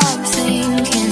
stop thinking